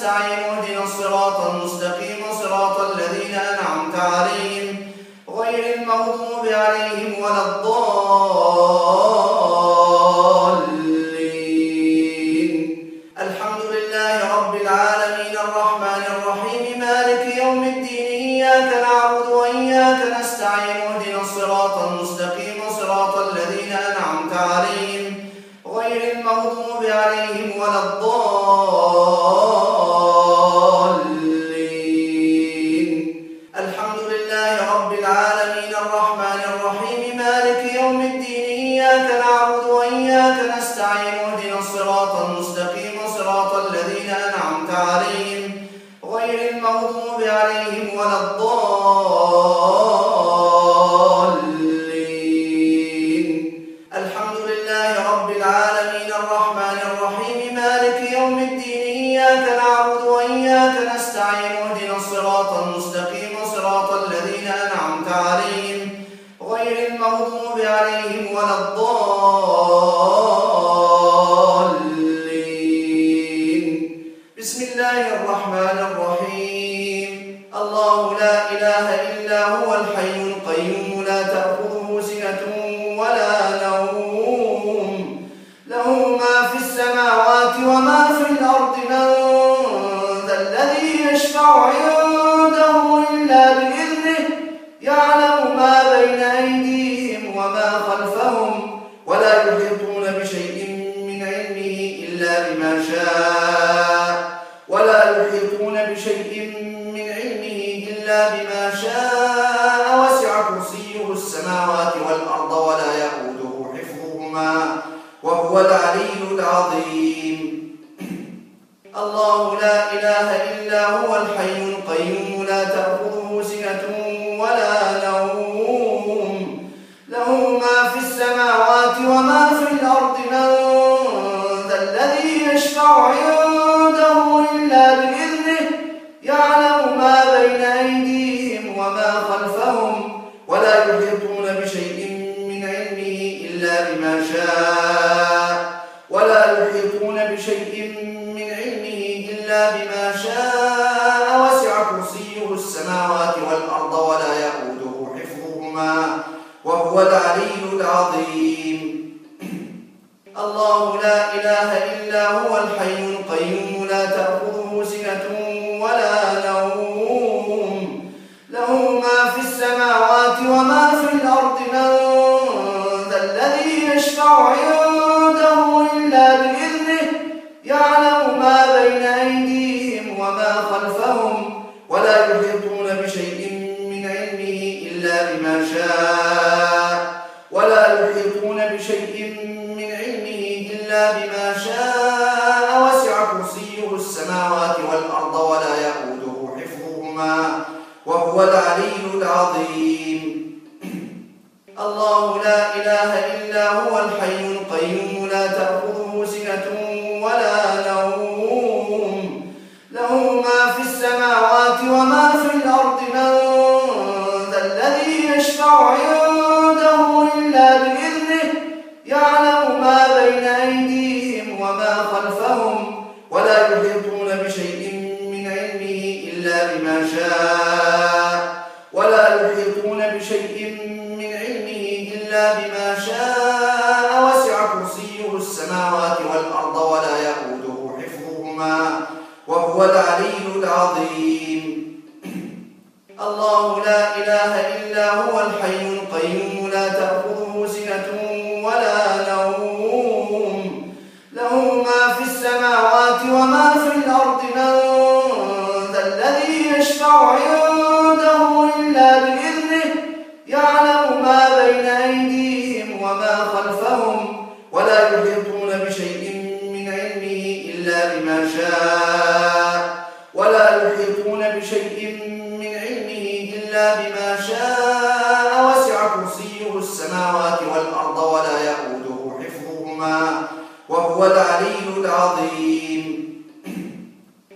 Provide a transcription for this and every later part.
dying oh. إله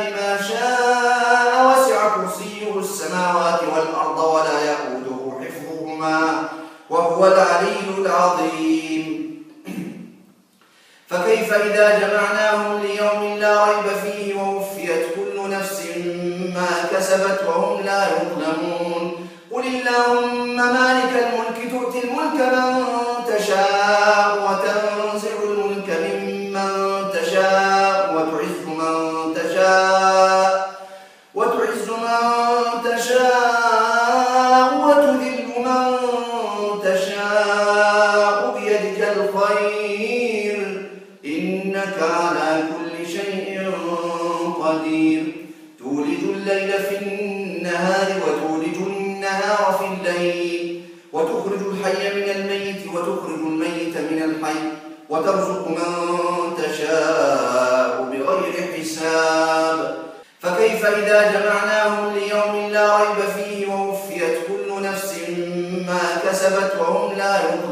بما شاء وسع كرسيه السماوات والأرض ولا يئوده حفظهما وهو العلي العظيم. فكيف إذا جمعناهم ليوم لا ريب فيه ووفيت كل نفس ما كسبت وهم لا يظلمون. قل اللهم مالك الملك تؤتي الملك من تشاء وترزق من تشاء بغير حساب. فكيف إذا جمعناهم ليوم لا ريب فيه ووفيت كل نفس ما كسبت وهم لا يظلمون.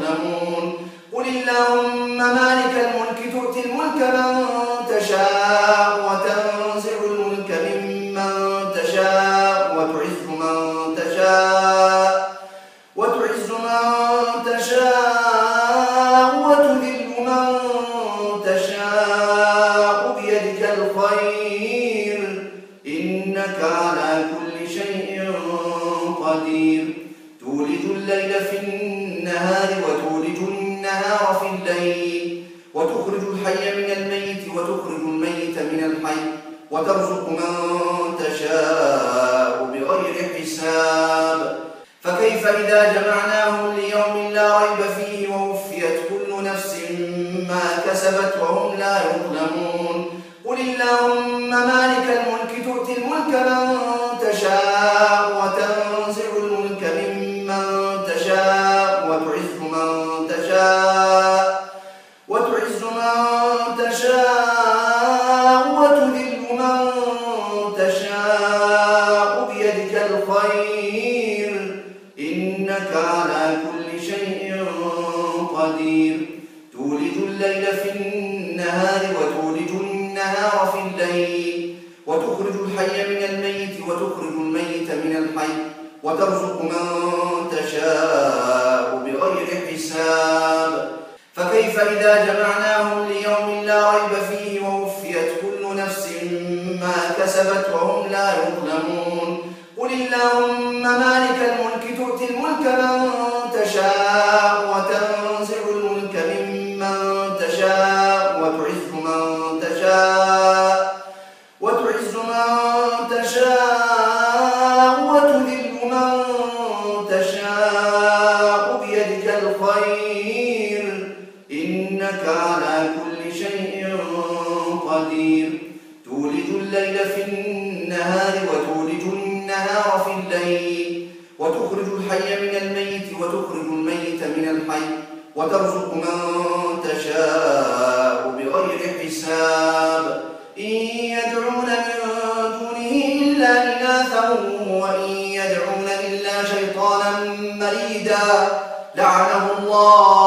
قدير تولج الليل في النهار وتولج النهار في الليل. وتخرج الحي من الميت وتخرج الميت من الحي. وترزق من تشاء بغير حساب. فكيف إذا جمعناه مريدا. لعنه الله.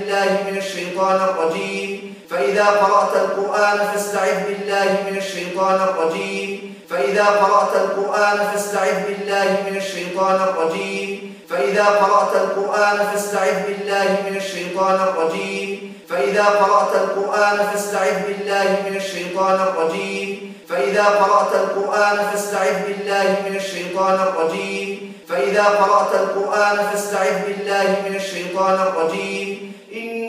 بالله من الشيطان الرجيم. فإذا قرأت القرآن فاستعذ بالله من الشيطان الرجيم. فإذا قرأت القرآن فاستعذ بالله من الشيطان الرجيم. فإذا قرأت القرآن فاستعذ بالله من الشيطان الرجيم. فإذا قرأت القرآن فاستعذ بالله من الشيطان الرجيم. فإذا قرأت القرآن فاستعذ بالله من الشيطان الرجيم. فإذا قرأت القرآن فاستعذ بالله من الشيطان الرجيم.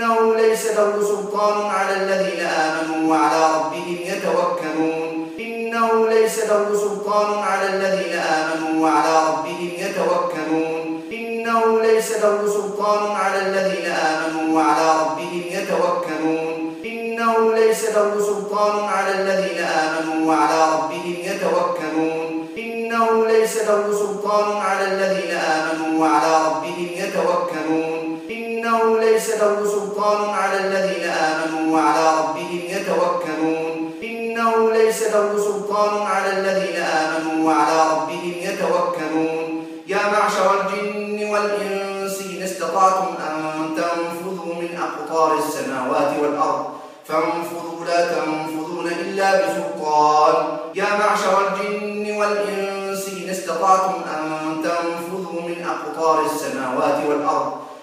إنه ليس له سلطان على الذين آمنوا وعلى ربهم يتوكلون. إنه ليس له سلطان على الذين آمنوا وعلى ربهم يتوكلون. إنه ليس له سلطان على الذين آمنوا وعلى ربهم يتوكلون. إنه ليس له سلطان على الذين آمنوا وعلى ربهم يتوكلون. إنه ليس له سلطان على الذين آمنوا وعلى ربهم يتوكلون. إنه ليس له سلطان على الذين آمنوا وعلى ربهم يتوكلون. إنه ليس له سلطان على الذين آمنوا وعلى ربهم يتوكلون. يا معشر الجن والإنس إن استطعتم أن تنفذوا من أقطار السماوات والأرض فانفذوا لا تنفذون إلا بسلطان. يا معشر الجن والإنس إن استطعتم أن تنفذوا من أقطار السماوات والأرض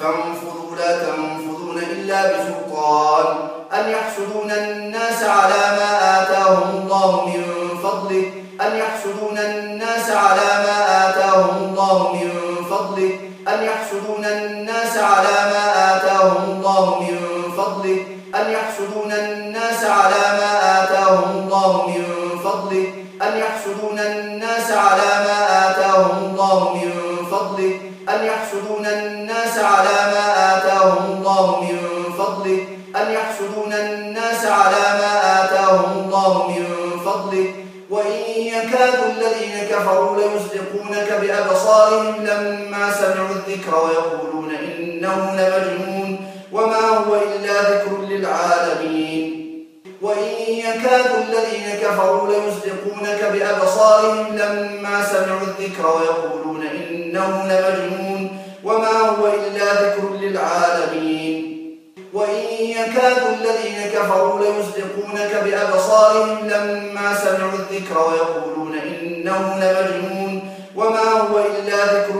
فانفذوا لا تنفذون إلا بسلطان أن يحسدون الناس على ما آتاهم الله من فضله أن يحسدون الناس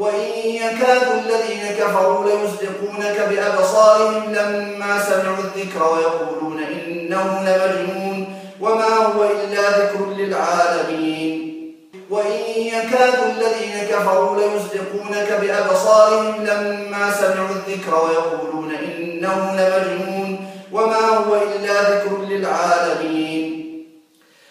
وإن يكاد الذين كفروا ليزدقونك بأبصارهم لما سمعوا الذكر ويقولون إنه لمجنون وما هو إلا ذكر للعالمين. وإن يكاد الذين كفروا ليزدقونك بأبصارهم لما سمعوا الذكر ويقولون إنه لمجنون وما هو إلا ذكر للعالمين.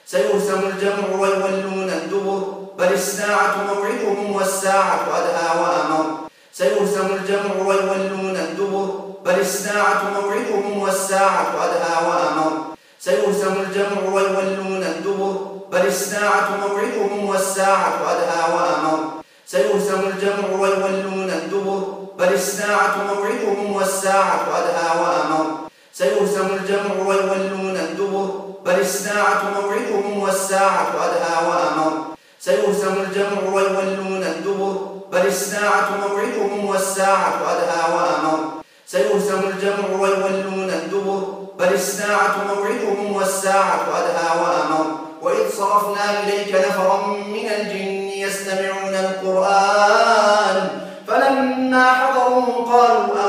سيهزم الجمع ويولون الدبر بل الساعة موعدهم والساعة أدهى وأمر. سيهزم الجمع ويولون الدبر. بل الساعة موعدهم والساعة أدهى وأمر. سيهزم الجمع ويولون الدبر. بل الساعة موعدهم والساعة أدهى وأمر. سيهزم الجمع ويولون الدبر. بل الساعة موعدهم والساعة أدهى وأمر. سيهزم الجمع ويولون الدبر. بل الساعة موعدهم والساعة أدهى وأمر. سيهزم الجمع ويولون الدبر بل الساعة موعدهم والساعة أدهى وأمر. سيهزم الجمع ويولون الدبر بل الساعة موعدهم والساعة أدهى وأمر. وإذ صرفنا إليك نفرا من الجن يستمعون القرآن فلما حضروا قالوا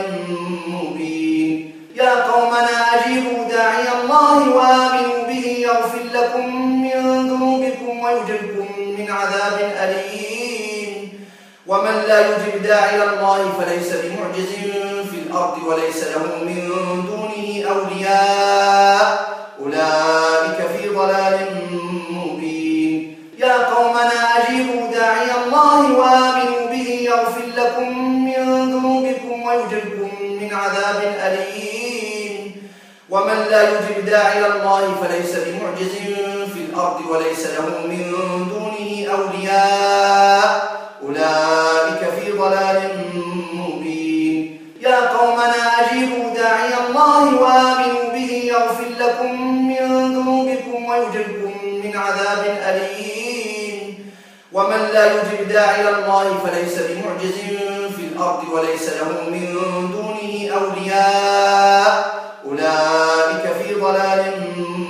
لا يجب داعي الله فليس بمعجز في الأرض وليس له من دونه أولياء. أولئك في ضلال مبين. يا قومنا أجيبوا داعي الله وآمنوا به يغفر لكم من ذنوبكم ويجركم من عذاب أليم. ومن لا يجب داعي الله فليس بمعجز في الأرض وليس له من دونه أولياء. داعي الله فليس بمعجز في الأرض وليس له من دونه أولياء. أولئك في ضلال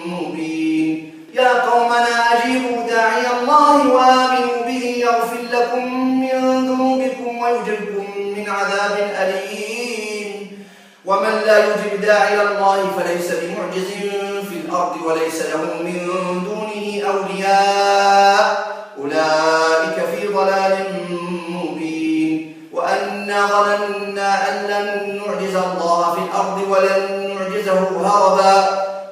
مبين. يا قومنا أجيبوا داعي الله وآمنوا به يغفر لكم من ذنوبكم ويجركم من عذاب أليم. ومن لا يجب داعي الله فليس بمعجز في الأرض وليس له من دونه أولياء. أولئك ظننا أن لن نعجز الله في الأرض ولن نعجزه هربا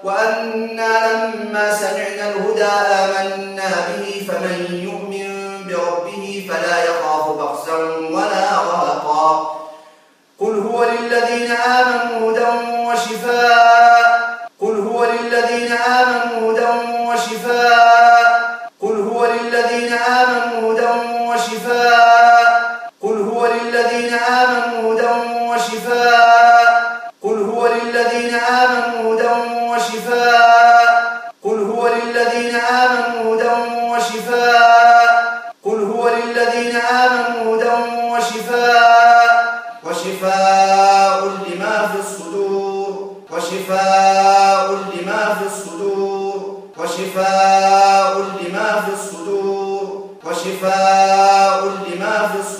وأنا لما سمعنا الهدى آمنا به فمن يؤمن بربه فلا يخاف بخسا ولا رهقا. قل هو للذين آمنوا هدى وشفاء. قل هو للذين آمنوا هدى وشفاء. قل هو للذين آمنوا هدى وشفاء. قل هو للذين آمنوا هدى وشفاء. قل هو للذين آمنوا هدى وشفاء. قل هو للذين آمنوا هدى وشفاء. قل هو للذين آمنوا هدى وشفاء. وشفاء لما في الصدور. وشفاء لما في الصدور. وشفاء لما في الصدور. وشفاء لما في الصدور.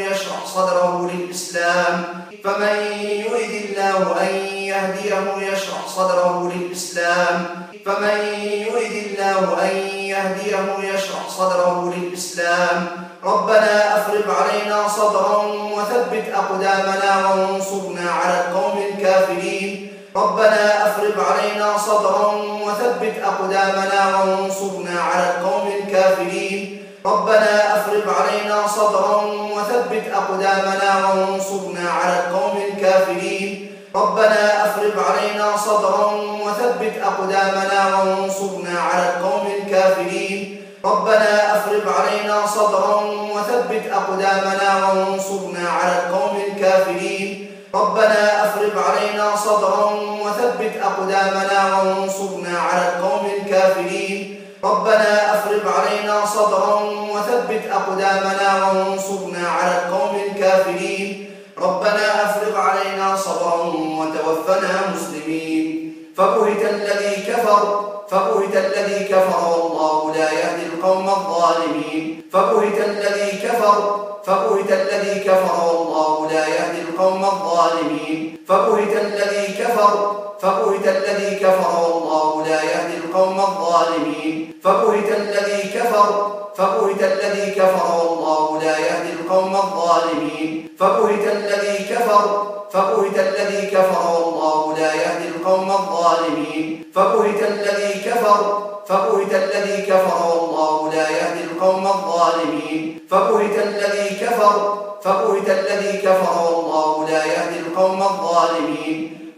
يشرح صدره للإسلام. فمن يرد الله أن يهديه يشرح صدره للإسلام. فمن يرد الله أن يهديه يشرح صدره للإسلام. ربنا أفرغ علينا صبرا وثبت أقدامنا وانصرنا على القوم الكافرين. ربنا أفرغ علينا صبرا وثبت أقدامنا وانصرنا على القوم الكافرين. ربنا أفرغ علينا صبرا وثبت أقدامنا وانصرنا على القوم الكافرين. ربنا أفرغ علينا صبرا وثبت أقدامنا وانصرنا على القوم الكافرين. ربنا أفرغ علينا صبرا وثبت أقدامنا وانصرنا على القوم الكافرين. ربنا أفرغ علينا صبرا وثبت أقدامنا وانصرنا على القوم الكافرين. ربنا أفرغ علينا صبرا وثبت أقدامنا وانصرنا على القوم الكافرين. ربنا أفرغ علينا صبرا وتوفنا مسلمين. فبهت الذي كفر فبهت الذي كفر والله لا يهدي القوم الظالمين. فبهت الذي كفر فبهت الذي كفر والله لا يهدي القوم الظالمين. فبهت الذي كفر فبهت الذي كفر والله لا يهدي القوم الظالمين. فبهت الذي كفر فبهت الذي كفر والله لا يهدي القوم الظالمين. فبهت الذي كفر فبهت الذي كفر والله لا يهدي القوم الظالمين. فبهت الذي كفر فبهت الذي كفر والله لا يهدي القوم الظالمين. فبهت الذي كفر فبهت الذي كفر والله لا يهدي القوم الظالمين.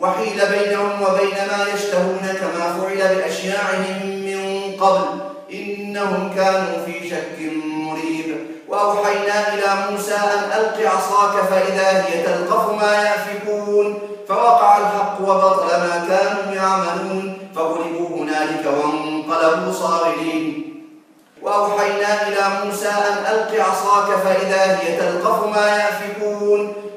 وحيل بينهم وبين ما يشتهون كما فعل بأشياعهم من قبل. إنهم كانوا في شك مريب. وأوحينا إلى موسى أن ألق عصاك فإذا هي تلقف ما يأفكون. فوقع الحق وبطل ما كانوا يعملون. فغلبوا هنالك وانقلبوا صاغرين. وأوحينا إلى موسى أن ألق عصاك فإذا هي تلقف ما يأفكون.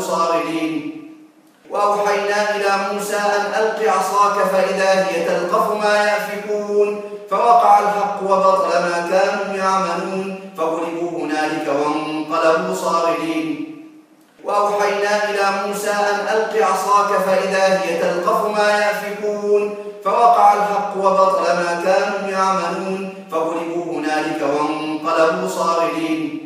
صاغرين وأوحينا إلى موسى أن ألق عصاك فإذا هي تلقف ما يأفكون. فوقع الحق وبطل ما كانوا يعملون. فغلبوا هنالك وانقلبوا صاغرين. وأوحينا إلى موسى أن ألق عصاك فإذا هي تلقف ما يأفكون. فوقع الحق وبطل ما كانوا يعملون. فغلبوا هنالك وانقلبوا صاغرين.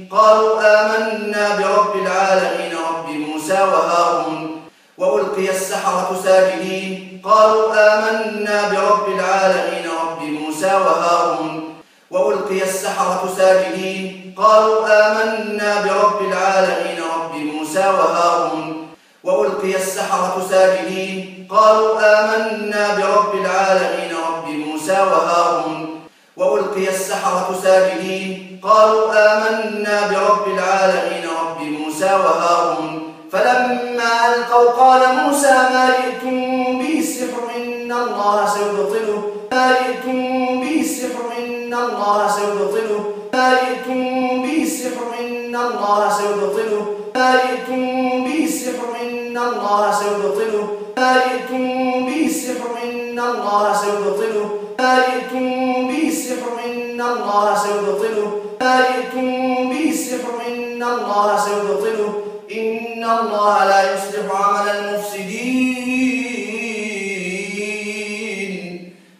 قالوا آمنا برب العالمين رب موسى وهارون وألقي السحرة ساجدين. قالوا آمنا برب العالمين رب موسى وهارون وألقي السحرة ساجدين. قالوا آمنا برب العالمين رب موسى وهارون وألقي السحرة ساجدين. قالوا آمنا برب العالمين رب موسى وهارون وألقي السحرة ساجدين. قالوا آمنا برب العالمين رب موسى وهارون. فلما ألقوا قال موسى ما جئتم به السحر إن الله سيبطله. ما جئتم به السحر إن الله سيبطله. ما جئتم به السحر إن الله سيبطله. ما جئتم به السحر إن الله سيبطله. ما جئتم به السحر إن الله سيبطله. ما جئتم به السحر إن الله سيبطله. جئتم به السحر إن الله سيبطله. إن الله لا يصلح عمل المفسدين.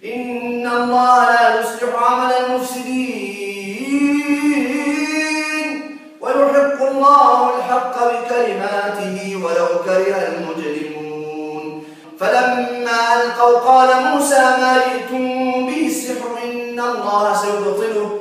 إن الله لا يصلح عمل المفسدين. ويحق الله الحق بكلماته ولو كره المجرمون. فلما ألقوا قال موسى ما جئتم به السحر إن الله سيبطله.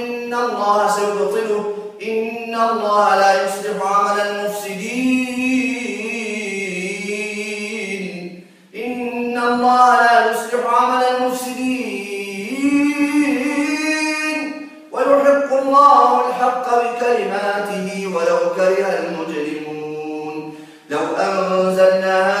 إن الله سيبطله إن الله لا يصلح عمل المفسدين إن الله لا يصلح عمل المفسدين ويحق الله الحق بكلماته ولو كره المجرمون لو أنزلنا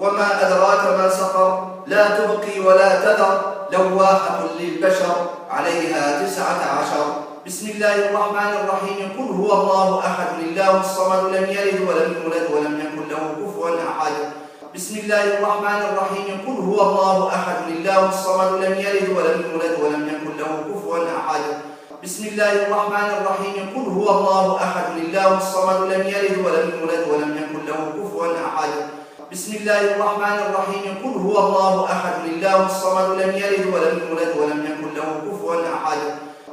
وما أدراك ما سقر. لا تبقي ولا تذر. لواحة للبشر. عليها تسعة عشر. بسم الله الرحمن الرحيم. قل هو الله أحد. الله الصمد لم يلد ولم يولد ولم يكن له كفوا أحد. بسم الله الرحمن الرحيم. قل هو الله أحد. الله الصمد لم يلد ولم يولد ولم يكن له كفوا أحد. بسم الله الرحمن الرحيم. قل هو الله أحد. الله الصمد لم يلد ولم يولد ولم يكن له كفوا أحد. بسم الله الرحمن الرحيم. قل هو الله أحد. الله الصمد لم يلد ولم يولد ولم يكن له كفوا أحد.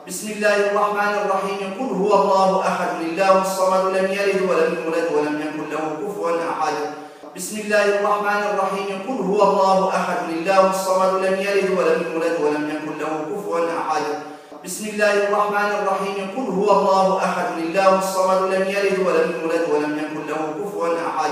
بسم الله الرحمن الرحيم. قل هو الله أحد. الله الصمد لم يلد ولم يولد ولم يكن له كفوا أحد. بسم الله الرحمن الرحيم. قل هو الله أحد. الله الصمد لم يلد ولم يولد ولم يكن له كفوا أحد. بسم الله الرحمن الرحيم. قل هو الله أحد. الله الصمد لم يلد ولم يولد ولم يكن له كفوا أحد.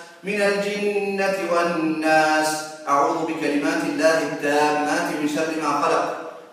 من الجنة والناس. أعوذ بكلمات الله التامات من شر ما خلق.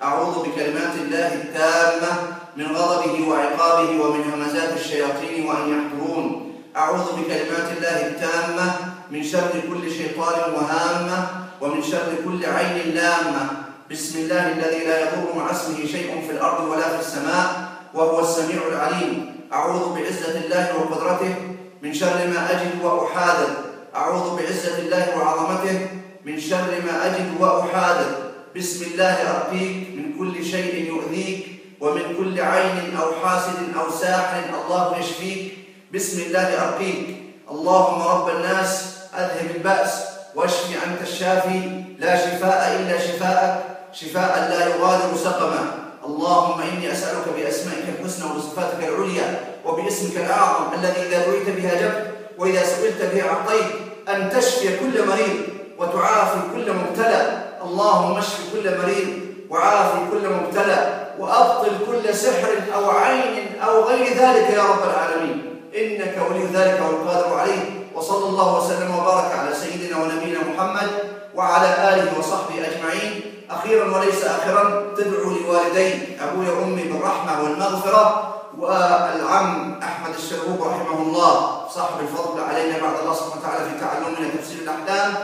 أعوذ بكلمات الله التامة من غضبه وعقابه ومن همزات الشياطين وأن يحضرون. أعوذ بكلمات الله التامة من شر كل شيطان وهامة ومن شر كل عين لامة. بسم الله الذي لا يضر مع اسمه شيء في الأرض ولا في السماء وهو السميع العليم. أعوذ بعزة الله وقدرته من شر ما أجد وأحاذر. أعوذ بعزة الله وعظمته. من شر ما أجد وأحاذر. بسم الله أرقيك من كل شيء يؤذيك. ومن كل عين أو حاسد أو ساحر الله يشفيك. بسم الله أرقيك اللهم رب الناس أذهب البأس. واشفي أنت الشافي. لا شفاء إلا شفاءك. شفاء لا يغادر سقما. اللهم إني أسألك بأسمائك الحسنى وبصفاتك العليا وباسمك الأعظم الذي إذا دعيت بها جبت وإذا سئلت بها أعطيت أن تشفي كل مريض وتعافي كل مبتلى. اللهم اشف كل مريض وعافي كل مبتلى وأبطل كل سحر أو عين أو غير ذلك يا رب العالمين. إنك ولي ذلك والقادر عليه. وصلى الله وسلم وبارك على سيدنا ونبينا محمد وعلى آله وصحبه أجمعين. أخيرا وليس آخرا تدعو لوالدي أبوي وأمي بالرحمة والمغفرة. والعم أحمد الشربوب رحمه الله صاحب الفضل علينا بعد الله سبحانه وتعالى في تعلمنا تفسير الأحكام.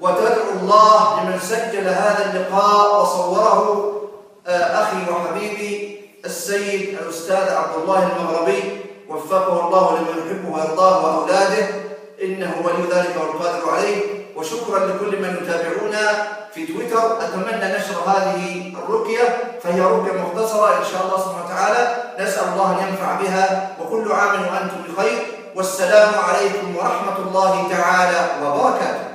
وتدعو الله لمن سجل هذا اللقاء وصوره آه، أخي وحبيبي السيد الأستاذ عبد الله المغربي وفقه الله لما يحبه ويرضاه وأولاده. إنه ولي ذلك والقادر عليه. وشكرا لكل من يتابعونا في تويتر. أتمنى نشر هذه الرقية فهي رقية مختصرة إن شاء الله سبحانه وتعالى. نسأل الله أن ينفع بها. وكل عام وأنتم بخير. والسلام عليكم ورحمة الله تعالى وبركاته.